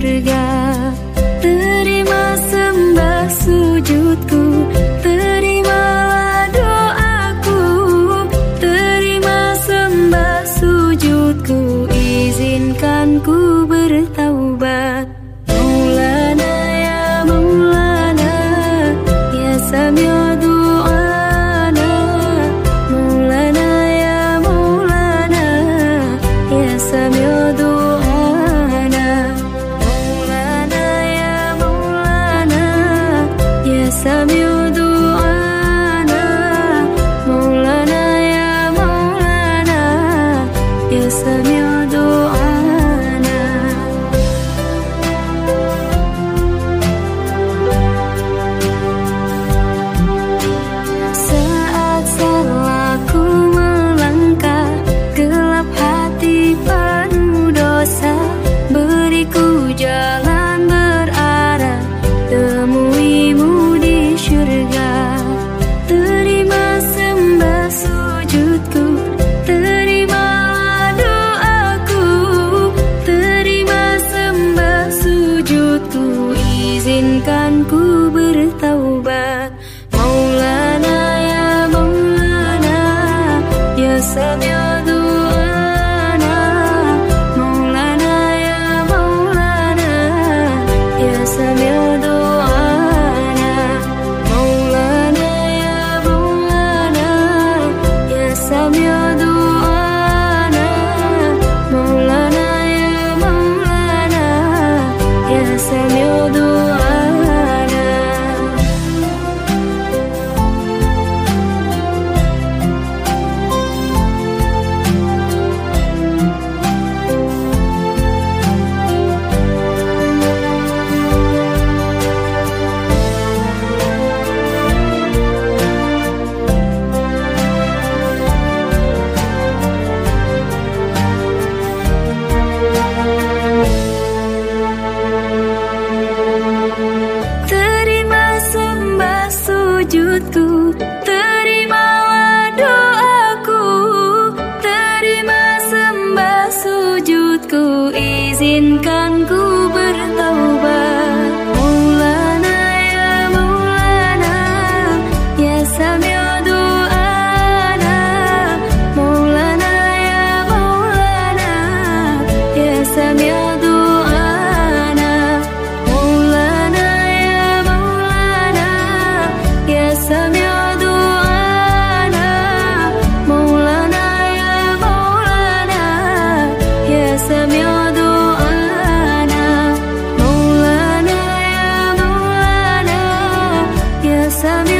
kırgan Ya Samiu doa, na Ya Maulana, Ya Samiu doa. criança, é meu Deus. سمع مولانا يا مولانا يا سمع دعانا مولانا يا مولانا يا سمع دعانا مولانا يا مولانا يا سمع